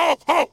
ho, ho!